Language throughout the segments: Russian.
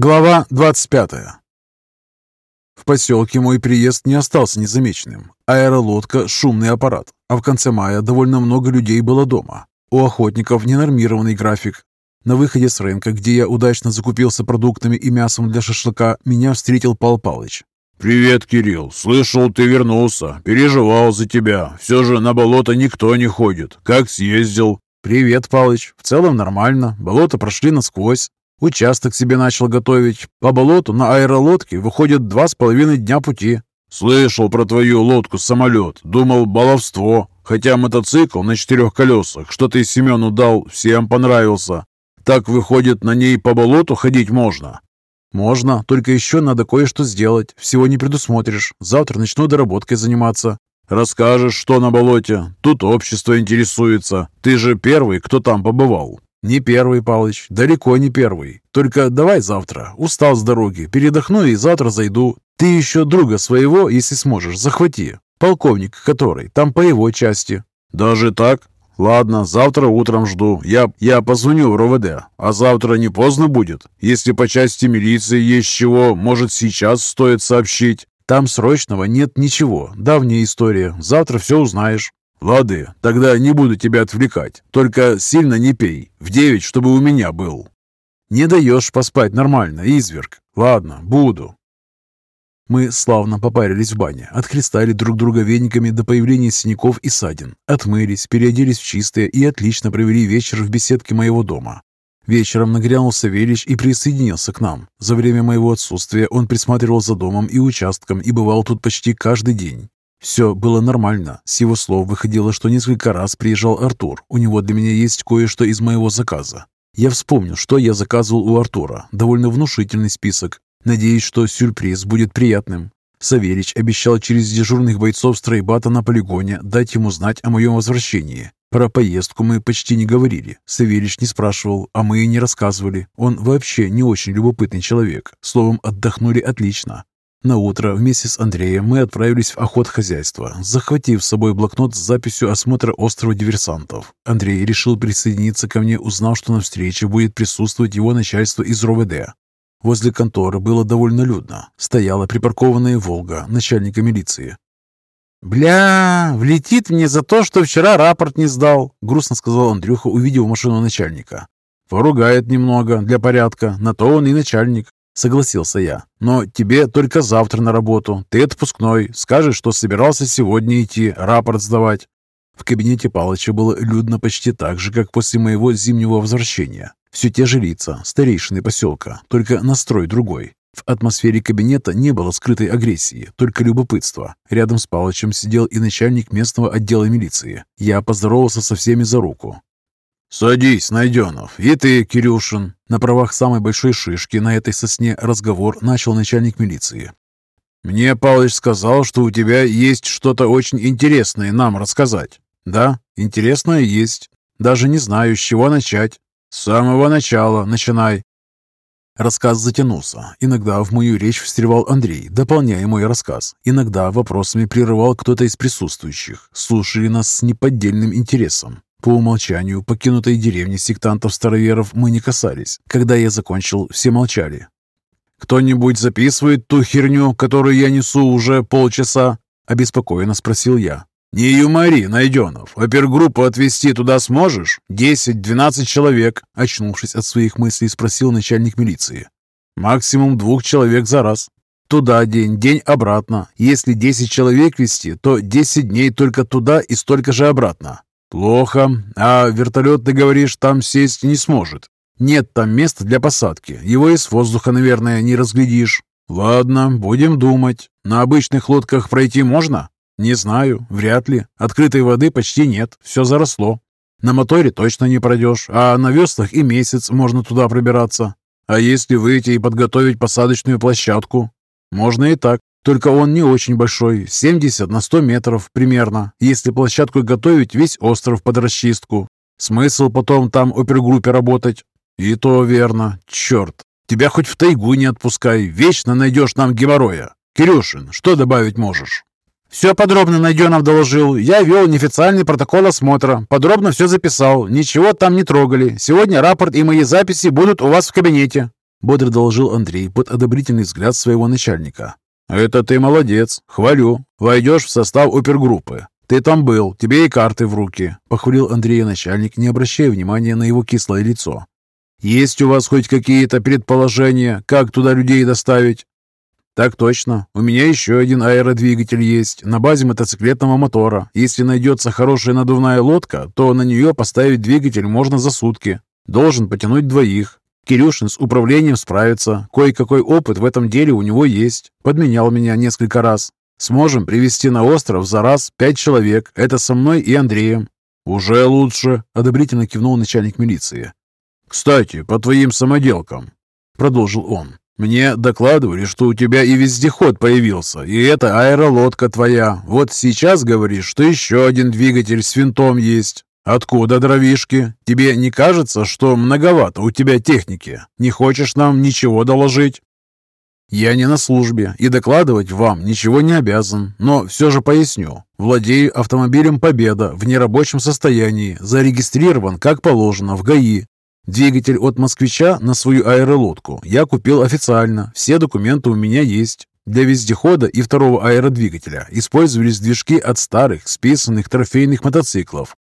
Глава 25. В поселке мой приезд не остался незамеченным. Аэролодка – шумный аппарат, а в конце мая довольно много людей было дома. У охотников ненормированный график. На выходе с рынка, где я удачно закупился продуктами и мясом для шашлыка, меня встретил Пал Палыч. «Привет, Кирилл. Слышал, ты вернулся. Переживал за тебя. Все же на болото никто не ходит. Как съездил?» «Привет, Палыч. В целом нормально. Болото прошли насквозь. Участок себе начал готовить. По болоту на аэролодке выходит два с половиной дня пути. Слышал про твою лодку-самолет. Думал, баловство. Хотя мотоцикл на четырех колесах, что ты Семену дал, всем понравился. Так, выходит, на ней по болоту ходить можно? Можно, только еще надо кое-что сделать. Всего не предусмотришь. Завтра начну доработкой заниматься. Расскажешь, что на болоте. Тут общество интересуется. Ты же первый, кто там побывал. «Не первый, Палыч, далеко не первый. Только давай завтра. Устал с дороги. Передохну и завтра зайду. Ты еще друга своего, если сможешь, захвати. Полковник который, там по его части». «Даже так? Ладно, завтра утром жду. Я, я позвоню в РОВД. А завтра не поздно будет? Если по части милиции есть чего, может, сейчас стоит сообщить?» «Там срочного нет ничего. Давняя история. Завтра все узнаешь». «Лады, тогда не буду тебя отвлекать. Только сильно не пей. В девять, чтобы у меня был». «Не даешь поспать нормально, изверг. Ладно, буду». Мы славно попарились в бане, отхлестали друг друга вениками до появления синяков и ссадин, отмылись, переоделись в чистое и отлично провели вечер в беседке моего дома. Вечером нагрянул Савельич и присоединился к нам. За время моего отсутствия он присматривал за домом и участком и бывал тут почти каждый день. Все было нормально. С его слов выходило, что несколько раз приезжал Артур. У него для меня есть кое-что из моего заказа. Я вспомнил, что я заказывал у Артура. Довольно внушительный список. Надеюсь, что сюрприз будет приятным. Савельич обещал через дежурных бойцов стройбата на полигоне дать ему знать о моем возвращении. Про поездку мы почти не говорили. Савельич не спрашивал, а мы и не рассказывали. Он вообще не очень любопытный человек. Словом, отдохнули отлично. На утро вместе с Андреем мы отправились в охотхозяйство, захватив с собой блокнот с записью осмотра острова диверсантов. Андрей решил присоединиться ко мне, узнав, что на встрече будет присутствовать его начальство из РОВД. Возле конторы было довольно людно. Стояла припаркованная «Волга» начальника милиции. «Бля, влетит мне за то, что вчера рапорт не сдал», — грустно сказал Андрюха, увидев машину начальника. «Поругает немного, для порядка, на то он и начальник. Согласился я. «Но тебе только завтра на работу. Ты отпускной. Скажешь, что собирался сегодня идти, рапорт сдавать». В кабинете Палыча было людно почти так же, как после моего зимнего возвращения. Все те же лица, старейшины поселка, только настрой другой. В атмосфере кабинета не было скрытой агрессии, только любопытство. Рядом с Палычем сидел и начальник местного отдела милиции. Я поздоровался со всеми за руку. «Садись, Найденов, и ты, Кирюшин!» На правах самой большой шишки на этой сосне разговор начал начальник милиции. «Мне Павлович сказал, что у тебя есть что-то очень интересное нам рассказать». «Да, интересное есть. Даже не знаю, с чего начать». «С самого начала начинай». Рассказ затянулся. Иногда в мою речь встревал Андрей, дополняя мой рассказ. Иногда вопросами прерывал кто-то из присутствующих. Слушали нас с неподдельным интересом. По умолчанию покинутой деревни сектантов-староверов мы не касались. Когда я закончил, все молчали. «Кто-нибудь записывает ту херню, которую я несу уже полчаса?» – обеспокоенно спросил я. «Не юмори, Найденов. Опергруппу отвезти туда сможешь? Десять-двенадцать человек», – очнувшись от своих мыслей, спросил начальник милиции. «Максимум двух человек за раз. Туда день, день обратно. Если десять человек везти, то десять дней только туда и столько же обратно. «Плохо. А вертолет, ты говоришь, там сесть не сможет?» «Нет там места для посадки. Его из воздуха, наверное, не разглядишь». «Ладно, будем думать. На обычных лодках пройти можно?» «Не знаю. Вряд ли. Открытой воды почти нет. Все заросло. На моторе точно не пройдешь, а на веслах и месяц можно туда пробираться. А если выйти и подготовить посадочную площадку?» «Можно и так. Только он не очень большой, 70 на 100 метров примерно, если площадку готовить весь остров под расчистку. Смысл потом там опергруппе работать? И то верно. Черт, тебя хоть в тайгу не отпускай, вечно найдешь нам геморроя. Кирюшин, что добавить можешь? Все подробно Найденов доложил. Я вел неофициальный протокол осмотра. Подробно все записал. Ничего там не трогали. Сегодня рапорт и мои записи будут у вас в кабинете. бодро доложил Андрей под одобрительный взгляд своего начальника. «Это ты молодец, хвалю. Войдешь в состав опергруппы. Ты там был, тебе и карты в руки», — похвалил Андрея начальник, не обращая внимания на его кислое лицо. «Есть у вас хоть какие-то предположения, как туда людей доставить?» «Так точно. У меня еще один аэродвигатель есть на базе мотоциклетного мотора. Если найдется хорошая надувная лодка, то на нее поставить двигатель можно за сутки. Должен потянуть двоих. Кирюшин с управлением справится. Кое-какой опыт в этом деле у него есть. Подменял меня несколько раз. Сможем привести на остров за раз пять человек. Это со мной и Андреем». «Уже лучше», — одобрительно кивнул начальник милиции. «Кстати, по твоим самоделкам», — продолжил он. Мне докладывали, что у тебя и вездеход появился, и это аэролодка твоя. Вот сейчас говоришь, что еще один двигатель с винтом есть. Откуда дровишки? Тебе не кажется, что многовато у тебя техники? Не хочешь нам ничего доложить? Я не на службе и докладывать вам ничего не обязан, но все же поясню. Владею автомобилем «Победа» в нерабочем состоянии, зарегистрирован как положено в ГАИ. Двигатель от «Москвича» на свою аэролодку я купил официально, все документы у меня есть. Для вездехода и второго аэродвигателя использовались движки от старых, списанных трофейных мотоциклов.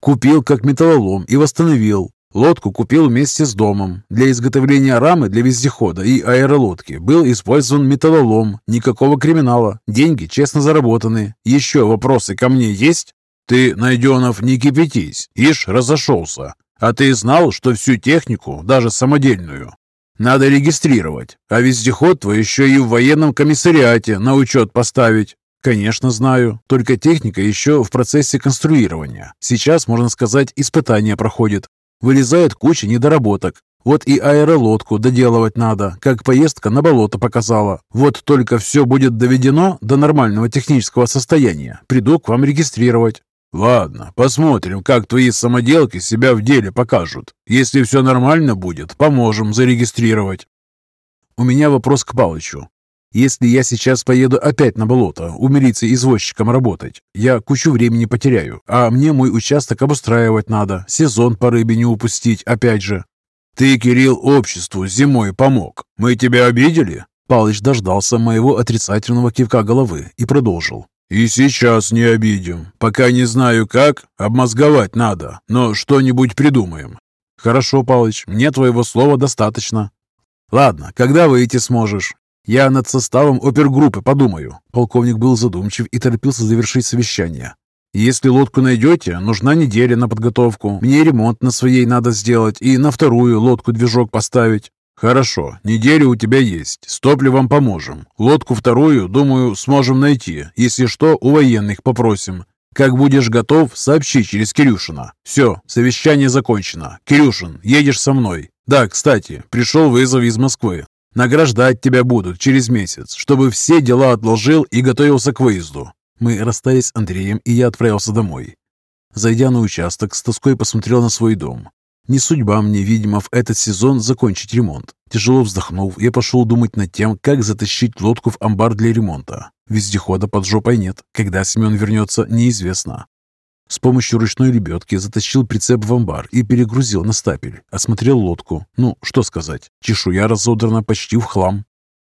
Купил как металлолом и восстановил. Лодку купил вместе с домом. Для изготовления рамы для вездехода и аэролодки был использован металлолом. Никакого криминала. Деньги честно заработаны. Еще вопросы ко мне есть? Ты, Найденов, не кипятись. Ишь, разошелся. А ты знал, что всю технику, даже самодельную, надо регистрировать, а вездеход твой еще и в военном комиссариате на учет поставить? Конечно, знаю. Только техника еще в процессе конструирования. Сейчас, можно сказать, испытания проходит. Вылезает куча недоработок. Вот и аэролодку доделывать надо, как поездка на болото показала. Вот только все будет доведено до нормального технического состояния. Приду к вам регистрировать. «Ладно, посмотрим, как твои самоделки себя в деле покажут. Если все нормально будет, поможем зарегистрировать». «У меня вопрос к Палычу. Если я сейчас поеду опять на болото, у милиции извозчиком работать, я кучу времени потеряю, а мне мой участок обустраивать надо, сезон по рыбе не упустить, опять же». «Ты, Кирилл, обществу зимой помог. Мы тебя обидели?» Палыч дождался моего отрицательного кивка головы и продолжил. «И сейчас не обидим. Пока не знаю как, обмозговать надо, но что-нибудь придумаем». «Хорошо, Палыч, мне твоего слова достаточно». «Ладно, когда выйти сможешь?» «Я над составом опергруппы подумаю». Полковник был задумчив и торопился завершить совещание. «Если лодку найдете, нужна неделя на подготовку. Мне ремонт на своей надо сделать и на вторую лодку движок поставить. «Хорошо, неделя у тебя есть. С топливом поможем. Лодку вторую, думаю, сможем найти. Если что, у военных попросим. Как будешь готов, сообщи через Кирюшина. Все, совещание закончено. Кирюшин, едешь со мной. Да, кстати, пришел вызов из Москвы. Награждать тебя будут через месяц, чтобы все дела отложил и готовился к выезду». Мы расстались с Андреем, и я отправился домой. Зайдя на участок, с тоской посмотрел на свой дом. Не судьба мне, видимо, в этот сезон закончить ремонт. Тяжело вздохнув, я пошел думать над тем, как затащить лодку в амбар для ремонта. Вездехода под жопой нет. Когда Семен вернется, неизвестно. С помощью ручной лебедки затащил прицеп в амбар и перегрузил на стапель. Осмотрел лодку. Ну, что сказать, чешуя разодрана почти в хлам.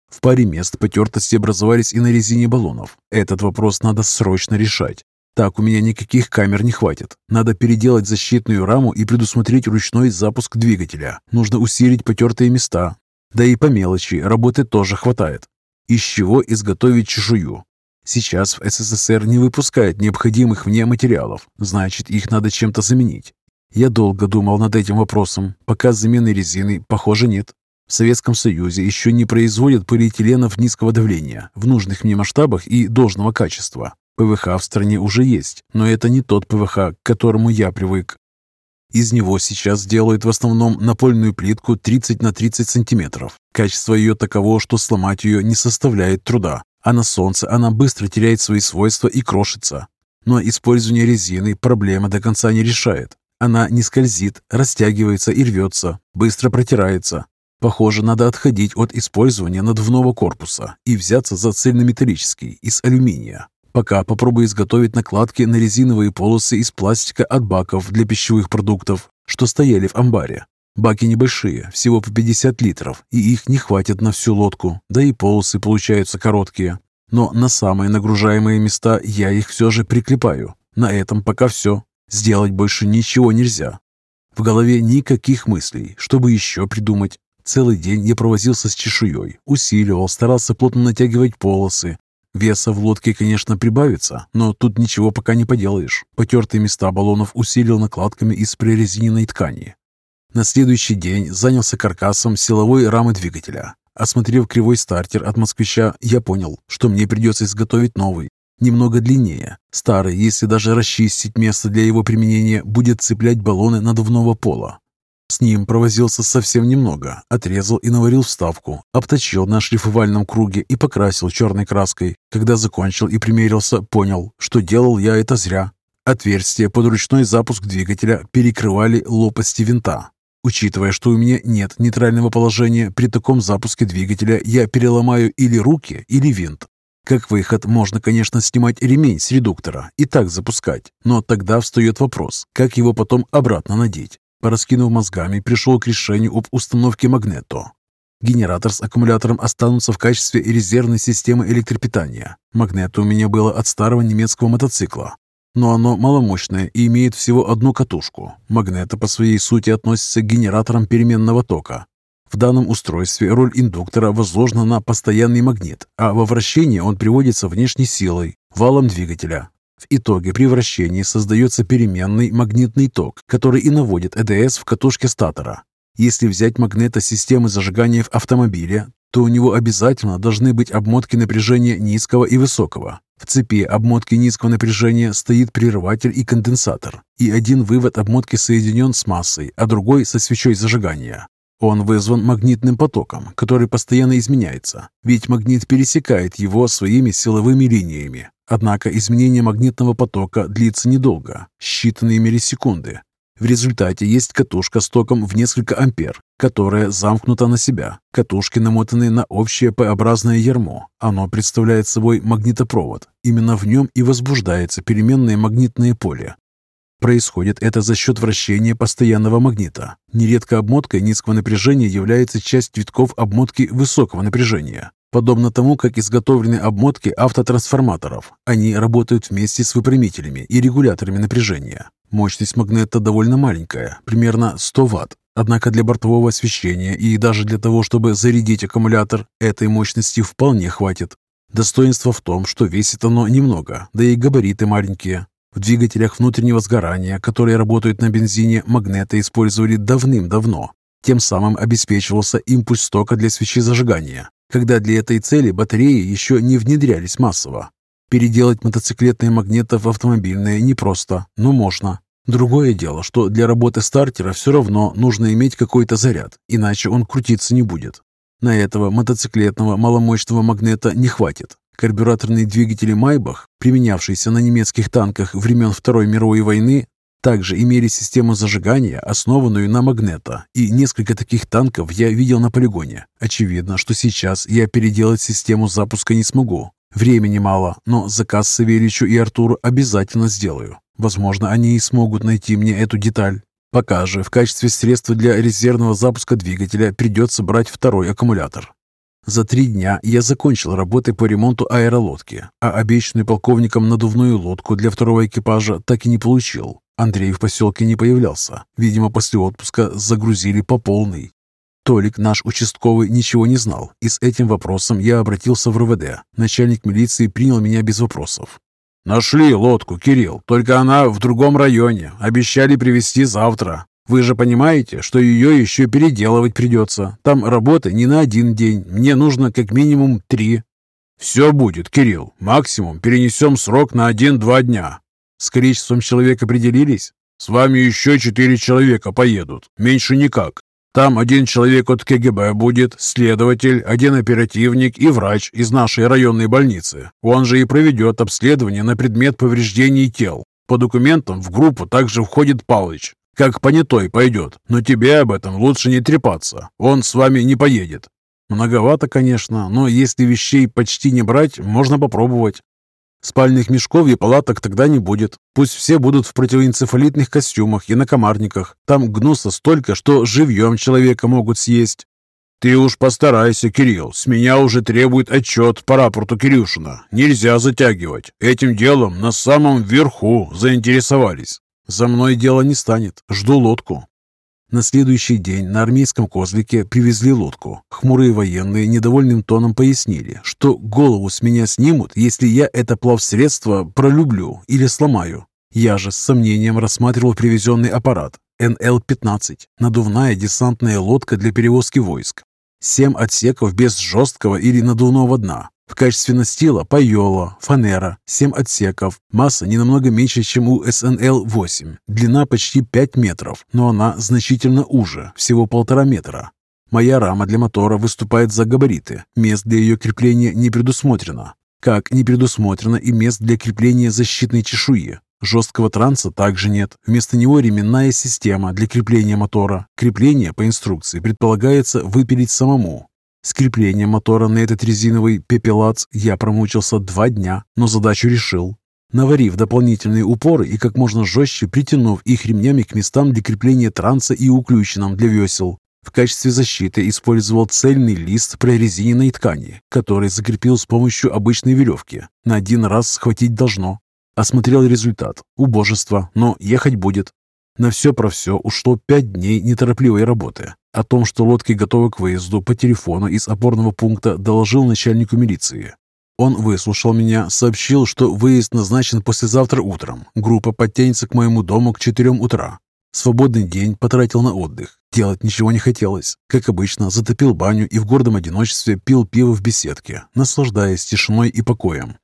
В паре мест потертости образовались и на резине баллонов. Этот вопрос надо срочно решать. Так у меня никаких камер не хватит. Надо переделать защитную раму и предусмотреть ручной запуск двигателя. Нужно усилить потертые места. Да и по мелочи работы тоже хватает. Из чего изготовить чешую? Сейчас в СССР не выпускают необходимых мне материалов, значит, их надо чем-то заменить. Я долго думал над этим вопросом, пока замены резины, похоже, нет. В Советском Союзе еще не производят полиэтиленов низкого давления в нужных мне масштабах и должного качества. ПВХ в стране уже есть, но это не тот ПВХ, к которому я привык. Из него сейчас делают в основном напольную плитку 30 на 30 сантиметров. Качество ее таково, что сломать ее не составляет труда, а на солнце она быстро теряет свои свойства и крошится. Но использование резины проблема до конца не решает. Она не скользит, растягивается и рвется, быстро протирается. Похоже, надо отходить от использования надувного корпуса и взяться за цельнометаллический из алюминия. Пока попробую изготовить накладки на резиновые полосы из пластика от баков для пищевых продуктов, что стояли в амбаре. Баки небольшие, всего по 50 литров, и их не хватит на всю лодку, да и полосы получаются короткие. Но на самые нагружаемые места я их все же приклепаю. На этом пока все. Сделать больше ничего нельзя. В голове никаких мыслей, чтобы еще придумать. Целый день я провозился с чешуей, усиливал, старался плотно натягивать полосы. Веса в лодке, конечно, прибавится, но тут ничего пока не поделаешь. Потертые места баллонов усилил накладками из прорезиненной ткани. На следующий день занялся каркасом силовой рамы двигателя. Осмотрев кривой стартер от москвича, я понял, что мне придется изготовить новый, немного длиннее. Старый, если даже расчистить место для его применения, будет цеплять баллоны надувного пола. С ним провозился совсем немного, отрезал и наварил вставку, обточил на шлифовальном круге и покрасил черной краской. Когда закончил и примерился, понял, что делал я это зря. Отверстия под ручной запуск двигателя перекрывали лопасти винта, Учитывая, что у меня нет нейтрального положения, при таком запуске двигателя я переломаю или руки, или винт. Как выход, можно, конечно, снимать ремень с редуктора и так запускать, но тогда встает вопрос, как его потом обратно надеть. Пораскинув мозгами, пришел к решению об установке магнето. Генератор с аккумулятором останутся в качестве резервной системы электропитания. Магнето у меня было от старого немецкого мотоцикла но оно маломощное и имеет всего одну катушку. Магнето по своей сути относится к генераторам переменного тока. В данном устройстве роль индуктора возложена на постоянный магнит, а во вращении он приводится внешней силой, валом двигателя. В итоге при вращении создается переменный магнитный ток, который и наводит ЭДС в катушке статора. Если взять магнетосистемы зажигания в автомобиле, то у него обязательно должны быть обмотки напряжения низкого и высокого. В цепи обмотки низкого напряжения стоит прерыватель и конденсатор, и один вывод обмотки соединен с массой, а другой со свечой зажигания. Он вызван магнитным потоком, который постоянно изменяется, ведь магнит пересекает его своими силовыми линиями. Однако изменение магнитного потока длится недолго, считанные миллисекунды, в результате есть катушка с током в несколько ампер, которая замкнута на себя. Катушки намотаны на общее П-образное ярмо. Оно представляет собой магнитопровод. Именно в нем и возбуждается переменное магнитное поле. Происходит это за счет вращения постоянного магнита. Нередко обмоткой низкого напряжения является часть витков обмотки высокого напряжения. Подобно тому, как изготовлены обмотки автотрансформаторов. Они работают вместе с выпрямителями и регуляторами напряжения. Мощность магнета довольно маленькая, примерно 100 Вт. Однако для бортового освещения и даже для того, чтобы зарядить аккумулятор, этой мощности вполне хватит. Достоинство в том, что весит оно немного, да и габариты маленькие. В двигателях внутреннего сгорания, которые работают на бензине, магнеты использовали давным-давно. Тем самым обеспечивался импульс тока для свечи зажигания, когда для этой цели батареи еще не внедрялись массово. Переделать мотоциклетные магниты в автомобильные непросто, но можно. Другое дело, что для работы стартера все равно нужно иметь какой-то заряд, иначе он крутиться не будет. На этого мотоциклетного маломощного магнета не хватит. Карбюраторные двигатели «Майбах», применявшиеся на немецких танках времен Второй мировой войны, также имели систему зажигания, основанную на магнета, и несколько таких танков я видел на полигоне. Очевидно, что сейчас я переделать систему запуска не смогу, Времени мало, но заказ Савельичу и Артуру обязательно сделаю. Возможно, они и смогут найти мне эту деталь. Пока же в качестве средства для резервного запуска двигателя придется брать второй аккумулятор. За три дня я закончил работы по ремонту аэролодки, а обещанную полковником надувную лодку для второго экипажа так и не получил. Андрей в поселке не появлялся. Видимо, после отпуска загрузили по полной. Толик, наш участковый, ничего не знал, и с этим вопросом я обратился в РВД. Начальник милиции принял меня без вопросов. «Нашли лодку, Кирилл, только она в другом районе. Обещали привезти завтра. Вы же понимаете, что ее еще переделывать придется. Там работы не на один день. Мне нужно как минимум три». «Все будет, Кирилл. Максимум перенесем срок на один-два дня». «С количеством человек определились?» «С вами еще четыре человека поедут. Меньше никак. Там один человек от КГБ будет, следователь, один оперативник и врач из нашей районной больницы. Он же и проведет обследование на предмет повреждений тел. По документам в группу также входит Палыч. Как понятой пойдет, но тебе об этом лучше не трепаться. Он с вами не поедет. Многовато, конечно, но если вещей почти не брать, можно попробовать. Спальных мешков и палаток тогда не будет. Пусть все будут в противоэнцефалитных костюмах и на комарниках. Там гнуса столько, что живьем человека могут съесть. «Ты уж постарайся, Кирилл. С меня уже требует отчет по рапорту Кирюшина. Нельзя затягивать. Этим делом на самом верху заинтересовались. За мной дело не станет. Жду лодку». На следующий день на армейском козлике привезли лодку. Хмурые военные недовольным тоном пояснили, что голову с меня снимут, если я это плавсредство пролюблю или сломаю. Я же с сомнением рассматривал привезенный аппарат. НЛ-15 – надувная десантная лодка для перевозки войск. Семь отсеков без жесткого или надувного дна. В качестве настила пайола, фанера, семь отсеков. Масса не намного меньше, чем у СНЛ-8. Длина почти 5 метров, но она значительно уже, всего полтора метра. Моя рама для мотора выступает за габариты. Мест для ее крепления не предусмотрено. Как не предусмотрено и мест для крепления защитной чешуи. Жесткого транса также нет. Вместо него ременная система для крепления мотора. Крепление по инструкции предполагается выпилить самому. С креплением мотора на этот резиновый пепелац я промучился два дня, но задачу решил. Наварив дополнительные упоры и как можно жестче притянув их ремнями к местам для крепления транса и уключенным для весел, в качестве защиты использовал цельный лист прорезиненной ткани, который закрепил с помощью обычной веревки. На один раз схватить должно. Осмотрел результат. Убожество, но ехать будет. На все про все ушло пять дней неторопливой работы. О том, что лодки готовы к выезду, по телефону из опорного пункта доложил начальнику милиции. Он выслушал меня, сообщил, что выезд назначен послезавтра утром. Группа подтянется к моему дому к 4 утра. Свободный день потратил на отдых. Делать ничего не хотелось. Как обычно, затопил баню и в гордом одиночестве пил пиво в беседке, наслаждаясь тишиной и покоем.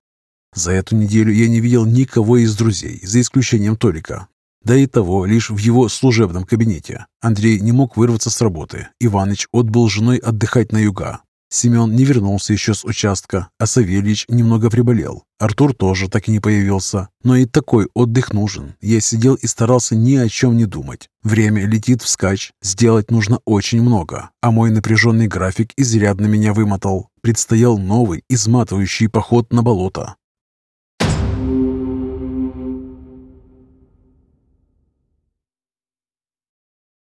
За эту неделю я не видел никого из друзей, за исключением Толика. Да и того лишь в его служебном кабинете. Андрей не мог вырваться с работы. Иваныч отбыл женой отдыхать на юга. Семен не вернулся еще с участка, а Савельич немного приболел. Артур тоже так и не появился. Но и такой отдых нужен. Я сидел и старался ни о чем не думать. Время летит вскачь, сделать нужно очень много, а мой напряженный график изрядно меня вымотал. Предстоял новый, изматывающий поход на болото.